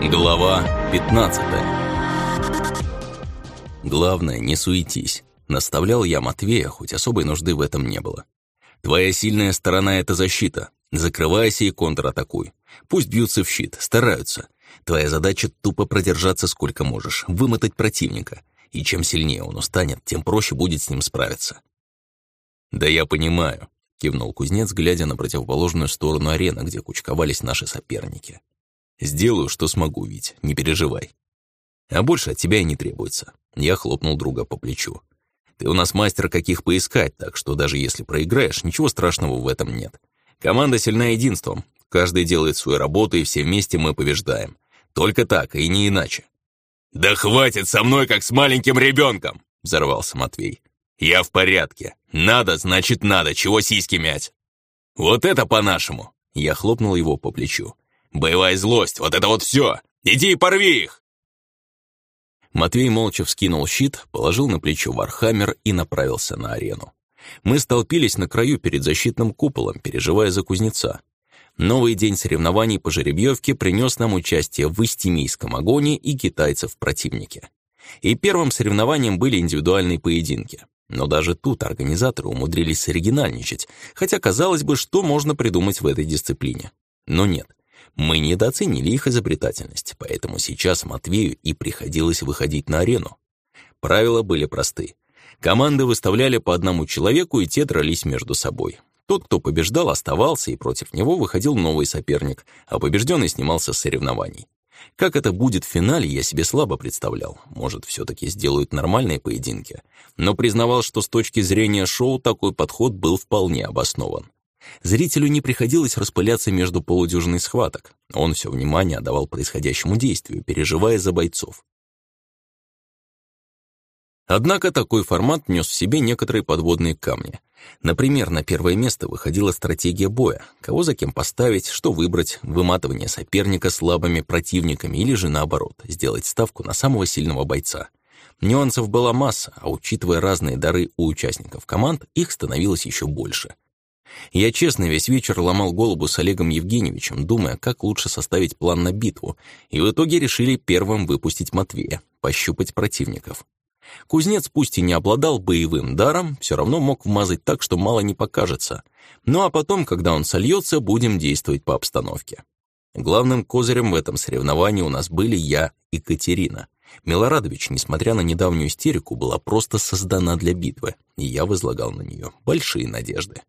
Глава 15 «Главное, не суетись», — наставлял я Матвея, хоть особой нужды в этом не было. «Твоя сильная сторона — это защита. Закрывайся и контратакуй. Пусть бьются в щит, стараются. Твоя задача — тупо продержаться сколько можешь, вымотать противника. И чем сильнее он устанет, тем проще будет с ним справиться». «Да я понимаю», — кивнул кузнец, глядя на противоположную сторону арены, где кучковались наши соперники. Сделаю, что смогу, Вить, не переживай. А больше от тебя и не требуется. Я хлопнул друга по плечу. Ты у нас мастер каких поискать, так что даже если проиграешь, ничего страшного в этом нет. Команда сильна единством. Каждый делает свою работу, и все вместе мы побеждаем. Только так, и не иначе. «Да хватит со мной, как с маленьким ребенком!» — взорвался Матвей. «Я в порядке. Надо, значит надо, чего сиськи мять?» «Вот это по-нашему!» — я хлопнул его по плечу. Боевая злость, вот это вот все! Иди и порви их!» Матвей молча вскинул щит, положил на плечо Warhammer и направился на арену. Мы столпились на краю перед защитным куполом, переживая за кузнеца. Новый день соревнований по жеребьевке принес нам участие в Истмийском агоне и китайцев в противнике. И первым соревнованием были индивидуальные поединки. Но даже тут организаторы умудрились соригинальничать, хотя казалось бы, что можно придумать в этой дисциплине. Но нет. Мы недооценили их изобретательность, поэтому сейчас Матвею и приходилось выходить на арену. Правила были просты. Команды выставляли по одному человеку, и те дрались между собой. Тот, кто побеждал, оставался, и против него выходил новый соперник, а побежденный снимался с соревнований. Как это будет в финале, я себе слабо представлял. Может, все-таки сделают нормальные поединки. Но признавал, что с точки зрения шоу такой подход был вполне обоснован. Зрителю не приходилось распыляться между полудюжиной схваток. Он все внимание отдавал происходящему действию, переживая за бойцов. Однако такой формат нес в себе некоторые подводные камни. Например, на первое место выходила стратегия боя, кого за кем поставить, что выбрать, выматывание соперника слабыми противниками или же наоборот, сделать ставку на самого сильного бойца. Нюансов была масса, а учитывая разные дары у участников команд, их становилось еще больше — я честно весь вечер ломал голову с Олегом Евгеньевичем, думая, как лучше составить план на битву, и в итоге решили первым выпустить Матвея, пощупать противников. Кузнец пусть и не обладал боевым даром, все равно мог вмазать так, что мало не покажется. Ну а потом, когда он сольется, будем действовать по обстановке. Главным козырем в этом соревновании у нас были я и Катерина. Милорадович, несмотря на недавнюю истерику, была просто создана для битвы, и я возлагал на нее большие надежды.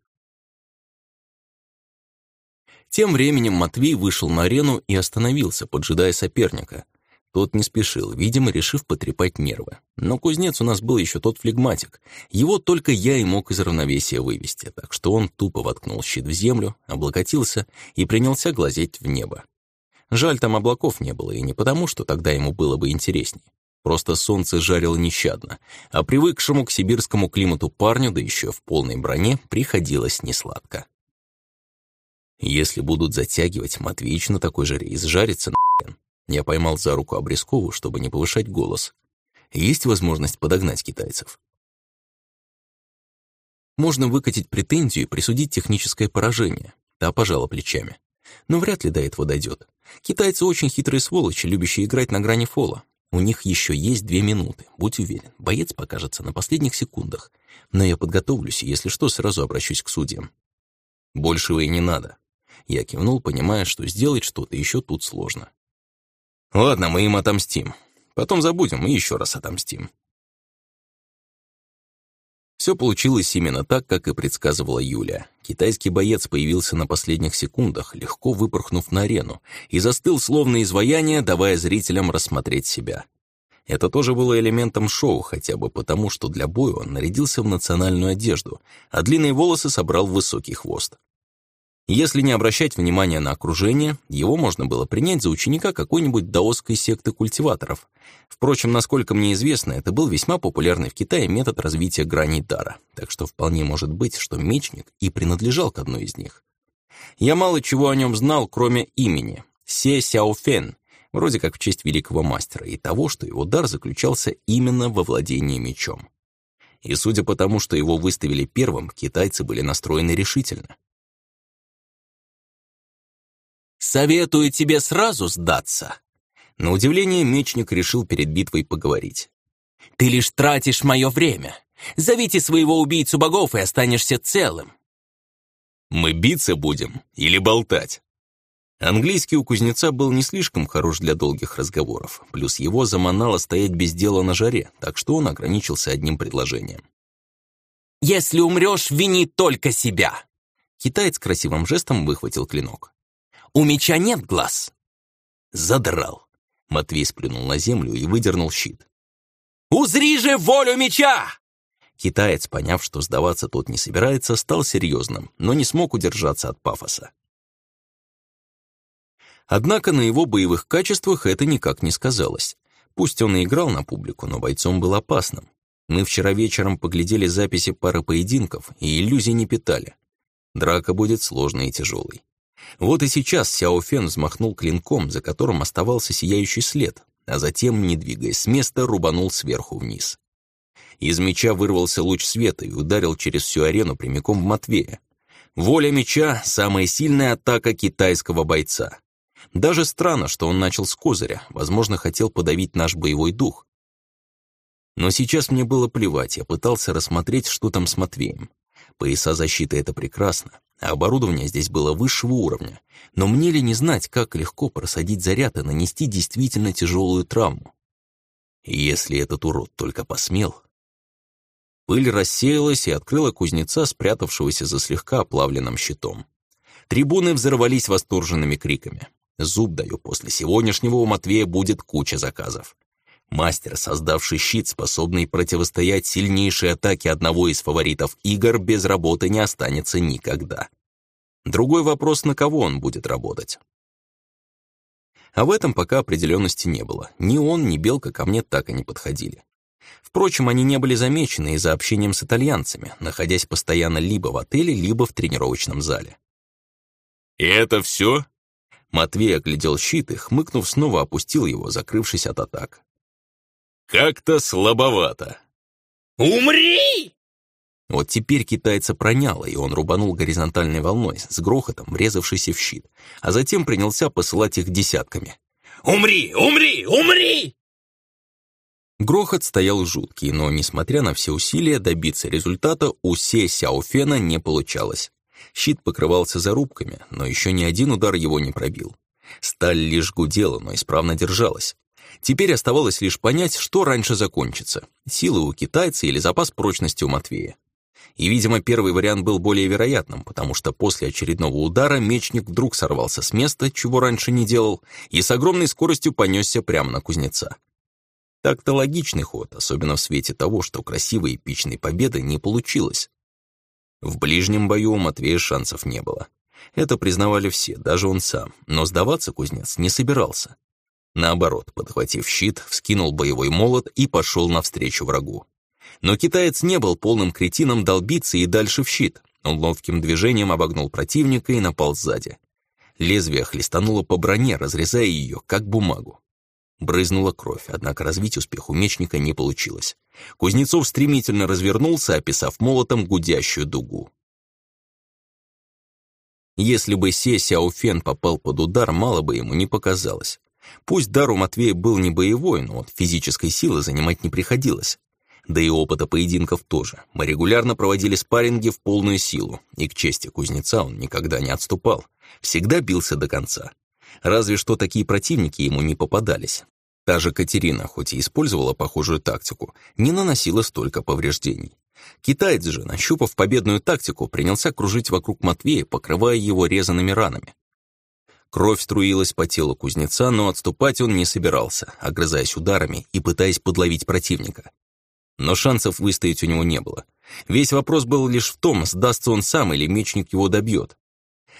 Тем временем Матвей вышел на арену и остановился, поджидая соперника. Тот не спешил, видимо, решив потрепать нервы. Но кузнец у нас был еще тот флегматик. Его только я и мог из равновесия вывести, так что он тупо воткнул щит в землю, облокотился и принялся глазеть в небо. Жаль, там облаков не было, и не потому, что тогда ему было бы интересней. Просто солнце жарило нещадно, а привыкшему к сибирскому климату парню, да еще в полной броне, приходилось несладко. Если будут затягивать, Матвеич на такой жаре изжарится нахрен. Я поймал за руку Обрезкову, чтобы не повышать голос. Есть возможность подогнать китайцев. Можно выкатить претензию и присудить техническое поражение. Та пожала плечами. Но вряд ли до этого дойдет. Китайцы очень хитрые сволочи, любящие играть на грани фола. У них еще есть две минуты, будь уверен. Боец покажется на последних секундах. Но я подготовлюсь, и если что, сразу обращусь к судьям. Большего и не надо. Я кивнул, понимая, что сделать что-то еще тут сложно. «Ладно, мы им отомстим. Потом забудем и еще раз отомстим». Все получилось именно так, как и предсказывала Юля. Китайский боец появился на последних секундах, легко выпорхнув на арену, и застыл словно изваяние, давая зрителям рассмотреть себя. Это тоже было элементом шоу, хотя бы потому, что для боя он нарядился в национальную одежду, а длинные волосы собрал в высокий хвост. Если не обращать внимания на окружение, его можно было принять за ученика какой-нибудь даосской секты культиваторов. Впрочем, насколько мне известно, это был весьма популярный в Китае метод развития граней дара, так что вполне может быть, что мечник и принадлежал к одной из них. Я мало чего о нем знал, кроме имени — Се Сяофен, вроде как в честь великого мастера, и того, что его дар заключался именно во владении мечом. И судя по тому, что его выставили первым, китайцы были настроены решительно. Советую тебе сразу сдаться. На удивление мечник решил перед битвой поговорить. «Ты лишь тратишь мое время. Зовите своего убийцу богов и останешься целым». «Мы биться будем или болтать?» Английский у кузнеца был не слишком хорош для долгих разговоров, плюс его заманало стоять без дела на жаре, так что он ограничился одним предложением. «Если умрешь, вини только себя!» Китаец красивым жестом выхватил клинок. «У меча нет глаз!» «Задрал!» Матвей сплюнул на землю и выдернул щит. «Узри же волю меча!» Китаец, поняв, что сдаваться тот не собирается, стал серьезным, но не смог удержаться от пафоса. Однако на его боевых качествах это никак не сказалось. Пусть он и играл на публику, но бойцом был опасным. Мы вчера вечером поглядели записи пары поединков и иллюзий не питали. Драка будет сложной и тяжелой. Вот и сейчас Сяо Фен взмахнул клинком, за которым оставался сияющий след, а затем, не двигаясь с места, рубанул сверху вниз. Из меча вырвался луч света и ударил через всю арену прямиком в Матвея. Воля меча — самая сильная атака китайского бойца. Даже странно, что он начал с козыря, возможно, хотел подавить наш боевой дух. Но сейчас мне было плевать, я пытался рассмотреть, что там с Матвеем. Пояса защиты — это прекрасно, а оборудование здесь было высшего уровня. Но мне ли не знать, как легко просадить заряд и нанести действительно тяжелую травму? Если этот урод только посмел... Пыль рассеялась и открыла кузнеца, спрятавшегося за слегка оплавленным щитом. Трибуны взорвались восторженными криками. Зуб даю, после сегодняшнего у Матвея будет куча заказов. Мастер, создавший щит, способный противостоять сильнейшей атаке одного из фаворитов игр, без работы не останется никогда. Другой вопрос, на кого он будет работать. А в этом пока определенности не было. Ни он, ни Белка ко мне так и не подходили. Впрочем, они не были замечены из-за общением с итальянцами, находясь постоянно либо в отеле, либо в тренировочном зале. «И это все?» Матвей оглядел щит и, хмыкнув, снова опустил его, закрывшись от атак. «Как-то слабовато». «Умри!» Вот теперь китайца проняло, и он рубанул горизонтальной волной, с грохотом врезавшийся в щит, а затем принялся посылать их десятками. «Умри! Умри! Умри!» Грохот стоял жуткий, но, несмотря на все усилия, добиться результата у Се Сяофена не получалось. Щит покрывался зарубками, но еще ни один удар его не пробил. Сталь лишь гудела, но исправно держалась. Теперь оставалось лишь понять, что раньше закончится — силы у китайца или запас прочности у Матвея. И, видимо, первый вариант был более вероятным, потому что после очередного удара мечник вдруг сорвался с места, чего раньше не делал, и с огромной скоростью понесся прямо на кузнеца. Так-то логичный ход, особенно в свете того, что красивой эпичной победы не получилось. В ближнем бою у Матвея шансов не было. Это признавали все, даже он сам, но сдаваться кузнец не собирался. Наоборот, подхватив щит, вскинул боевой молот и пошел навстречу врагу. Но китаец не был полным кретином долбиться и дальше в щит. Он ловким движением обогнул противника и напал сзади. Лезвие хлестануло по броне, разрезая ее, как бумагу. Брызнула кровь, однако развить успех у мечника не получилось. Кузнецов стремительно развернулся, описав молотом гудящую дугу. Если бы Се Сяофен попал под удар, мало бы ему не показалось. Пусть дар у Матвея был не боевой, но от физической силы занимать не приходилось. Да и опыта поединков тоже. Мы регулярно проводили спарринги в полную силу, и к чести кузнеца он никогда не отступал. Всегда бился до конца. Разве что такие противники ему не попадались. Та же Катерина, хоть и использовала похожую тактику, не наносила столько повреждений. Китаец же, нащупав победную тактику, принялся кружить вокруг Матвея, покрывая его резанными ранами. Кровь струилась по телу кузнеца, но отступать он не собирался, огрызаясь ударами и пытаясь подловить противника. Но шансов выстоять у него не было. Весь вопрос был лишь в том, сдастся он сам или мечник его добьет.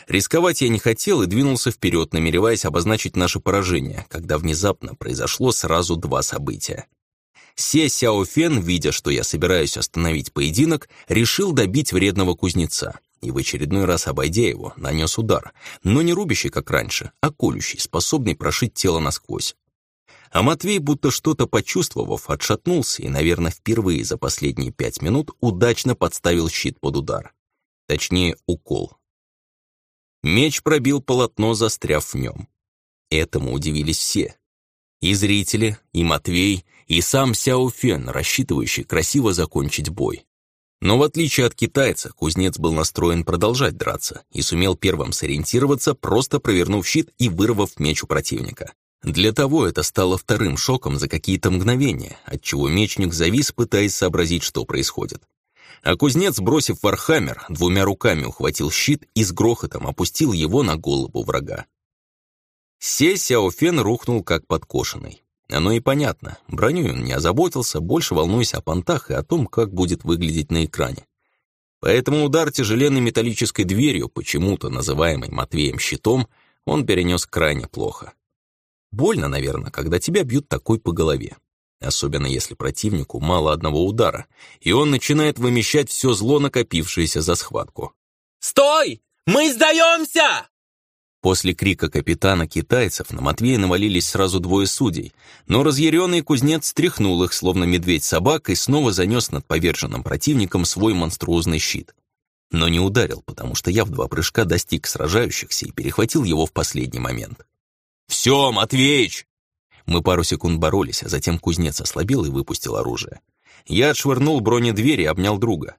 Рисковать я не хотел и двинулся вперед, намереваясь обозначить наше поражение, когда внезапно произошло сразу два события. Се Сяофен, видя, что я собираюсь остановить поединок, решил добить вредного кузнеца и в очередной раз, обойдя его, нанес удар, но не рубящий, как раньше, а колющий, способный прошить тело насквозь. А Матвей, будто что-то почувствовав, отшатнулся и, наверное, впервые за последние пять минут удачно подставил щит под удар. Точнее, укол, Меч пробил полотно, застряв в нем. Этому удивились все. И зрители, и Матвей, и сам Сяо Фен, рассчитывающий красиво закончить бой. Но в отличие от китайца, кузнец был настроен продолжать драться и сумел первым сориентироваться, просто провернув щит и вырвав меч у противника. Для того это стало вторым шоком за какие-то мгновения, отчего мечник завис, пытаясь сообразить, что происходит. А кузнец, бросив вархаммер, двумя руками ухватил щит и с грохотом опустил его на голову врага. Се Сяофен рухнул как подкошенный. Оно и понятно, броней он не озаботился, больше волнуясь о понтах и о том, как будет выглядеть на экране. Поэтому удар тяжеленной металлической дверью, почему-то называемой Матвеем щитом, он перенес крайне плохо. Больно, наверное, когда тебя бьют такой по голове. Особенно если противнику мало одного удара, и он начинает вымещать все зло, накопившееся за схватку. «Стой! Мы сдаемся!» После крика капитана китайцев на Матвея навалились сразу двое судей, но разъяренный кузнец стряхнул их, словно медведь собак, и снова занес над поверженным противником свой монструозный щит. Но не ударил, потому что я в два прыжка достиг сражающихся и перехватил его в последний момент. «Все, Матвеич!» Мы пару секунд боролись, а затем кузнец ослабел и выпустил оружие. Я отшвырнул бронедверь и обнял друга.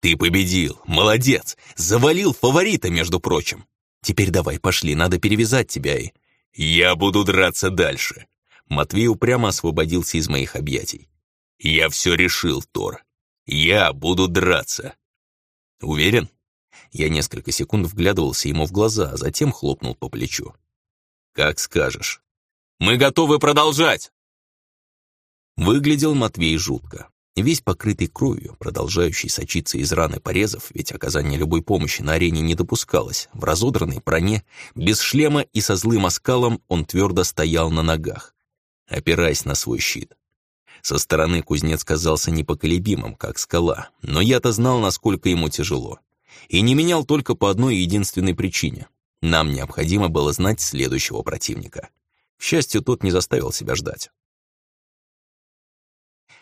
«Ты победил! Молодец! Завалил фаворита, между прочим!» Теперь давай, пошли, надо перевязать тебя и...» «Я буду драться дальше!» Матвей упрямо освободился из моих объятий. «Я все решил, Тор. Я буду драться!» «Уверен?» Я несколько секунд вглядывался ему в глаза, а затем хлопнул по плечу. «Как скажешь. Мы готовы продолжать!» Выглядел Матвей жутко весь покрытый кровью, продолжающий сочиться из раны порезов, ведь оказание любой помощи на арене не допускалось. В разодранной броне, без шлема и со злым оскалом он твердо стоял на ногах, опираясь на свой щит. Со стороны кузнец казался непоколебимым, как скала, но я-то знал, насколько ему тяжело. И не менял только по одной единственной причине. Нам необходимо было знать следующего противника. К счастью, тот не заставил себя ждать.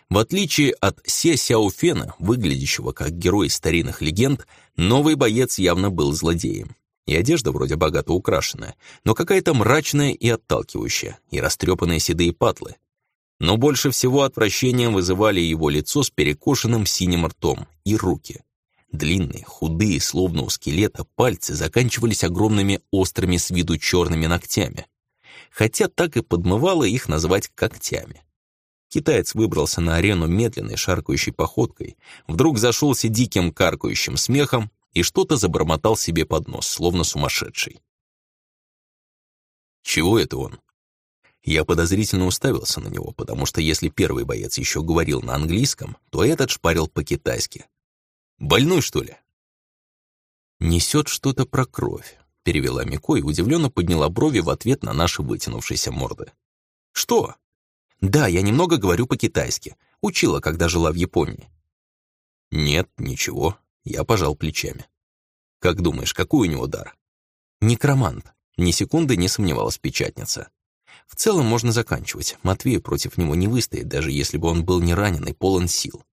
В отличие от Се Сяофена, выглядящего как герой старинных легенд, новый боец явно был злодеем. И одежда вроде богато украшенная, но какая-то мрачная и отталкивающая, и растрепанные седые патлы. Но больше всего отвращением вызывали его лицо с перекошенным синим ртом и руки. Длинные, худые, словно у скелета, пальцы заканчивались огромными острыми с виду черными ногтями. Хотя так и подмывало их назвать когтями. Китаец выбрался на арену медленной шаркающей походкой, вдруг зашелся диким каркающим смехом и что-то забормотал себе под нос, словно сумасшедший. Чего это он? Я подозрительно уставился на него, потому что если первый боец еще говорил на английском, то этот шпарил по-китайски. Больной, что ли? «Несет что-то про кровь», — перевела Мико и удивленно подняла брови в ответ на наши вытянувшиеся морды. «Что?» Да, я немного говорю по-китайски. Учила, когда жила в Японии. Нет, ничего. Я пожал плечами. Как думаешь, какой у него дар? Некромант. Ни секунды не сомневалась печатница. В целом можно заканчивать. Матвей против него не выстоит, даже если бы он был не ранен и полон сил.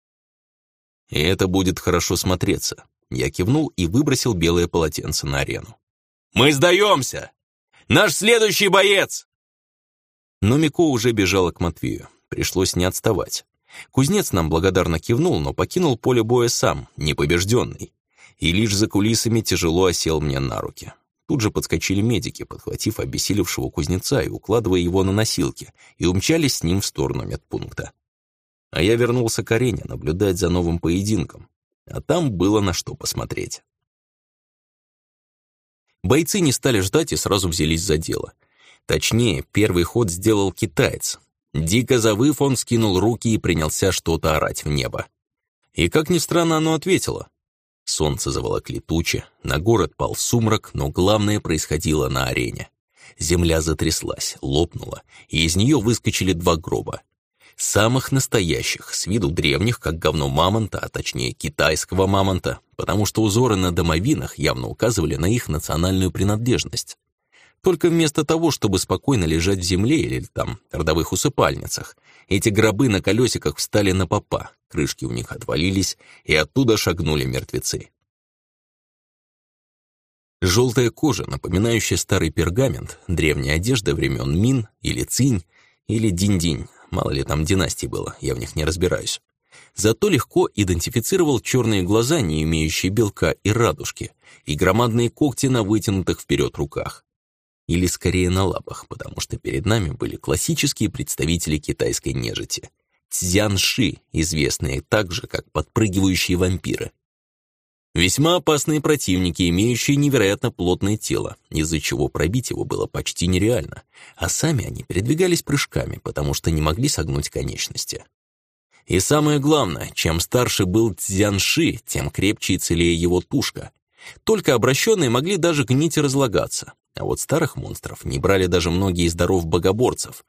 И это будет хорошо смотреться. Я кивнул и выбросил белое полотенце на арену. «Мы сдаемся! Наш следующий боец!» Но Мико уже бежала к Матвею. Пришлось не отставать. Кузнец нам благодарно кивнул, но покинул поле боя сам, непобежденный. И лишь за кулисами тяжело осел мне на руки. Тут же подскочили медики, подхватив обессилевшего кузнеца и укладывая его на носилки, и умчались с ним в сторону медпункта. А я вернулся к арене наблюдать за новым поединком. А там было на что посмотреть. Бойцы не стали ждать и сразу взялись за дело. Точнее, первый ход сделал китаец. Дико завыв, он скинул руки и принялся что-то орать в небо. И, как ни странно, оно ответило. Солнце заволокли тучи, на город пал сумрак, но главное происходило на арене. Земля затряслась, лопнула, и из нее выскочили два гроба. Самых настоящих, с виду древних, как говно мамонта, а точнее китайского мамонта, потому что узоры на домовинах явно указывали на их национальную принадлежность. Только вместо того, чтобы спокойно лежать в земле или там родовых усыпальницах, эти гробы на колесиках встали на попа, крышки у них отвалились, и оттуда шагнули мертвецы. Желтая кожа, напоминающая старый пергамент, древняя одежда времен Мин или Цинь, Или Динь-Динь, мало ли там династий было, я в них не разбираюсь. Зато легко идентифицировал черные глаза, не имеющие белка и радужки, и громадные когти на вытянутых вперед руках. Или скорее на лапах, потому что перед нами были классические представители китайской нежити. Цзянши, известные также как подпрыгивающие вампиры. Весьма опасные противники, имеющие невероятно плотное тело, из-за чего пробить его было почти нереально, а сами они передвигались прыжками, потому что не могли согнуть конечности. И самое главное, чем старше был Цзянши, тем крепче и целее его тушка. Только обращенные могли даже гнить и разлагаться, а вот старых монстров не брали даже многие из даров богоборцев.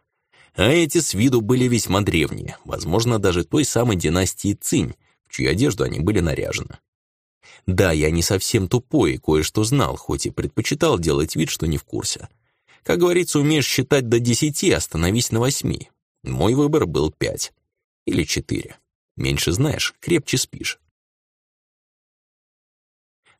А эти с виду были весьма древние, возможно, даже той самой династии Цинь, в чью одежду они были наряжены. Да, я не совсем тупой и кое-что знал, хоть и предпочитал делать вид, что не в курсе. Как говорится, умеешь считать до десяти, остановись на восьми. Мой выбор был пять. Или четыре. Меньше знаешь, крепче спишь.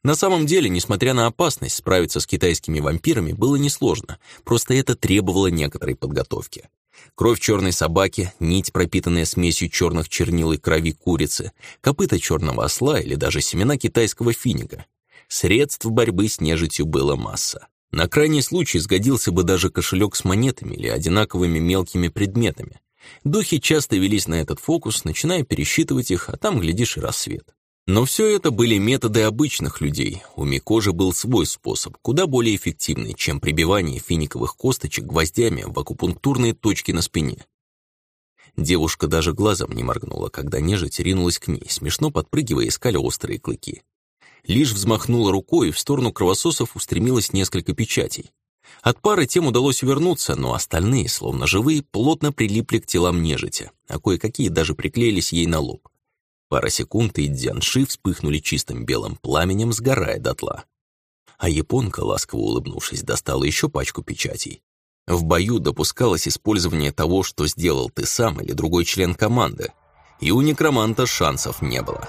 На самом деле, несмотря на опасность, справиться с китайскими вампирами было несложно, просто это требовало некоторой подготовки. Кровь черной собаки, нить, пропитанная смесью черных чернил и крови курицы, копыта черного осла или даже семена китайского финика. Средств борьбы с нежитью было масса. На крайний случай сгодился бы даже кошелек с монетами или одинаковыми мелкими предметами. Духи часто велись на этот фокус, начиная пересчитывать их, а там, глядишь, и рассвет. Но все это были методы обычных людей. У Мико же был свой способ, куда более эффективный, чем прибивание финиковых косточек гвоздями в акупунктурные точки на спине. Девушка даже глазом не моргнула, когда нежить ринулась к ней, смешно подпрыгивая, искали острые клыки. Лишь взмахнула рукой, и в сторону кровососов устремилось несколько печатей. От пары тем удалось увернуться, но остальные, словно живые, плотно прилипли к телам нежити, а кое-какие даже приклеились ей на лоб. Пара секунд, и Дзянши вспыхнули чистым белым пламенем, сгорая дотла. А японка, ласково улыбнувшись, достала еще пачку печатей. В бою допускалось использование того, что сделал ты сам или другой член команды, и у некроманта шансов не было.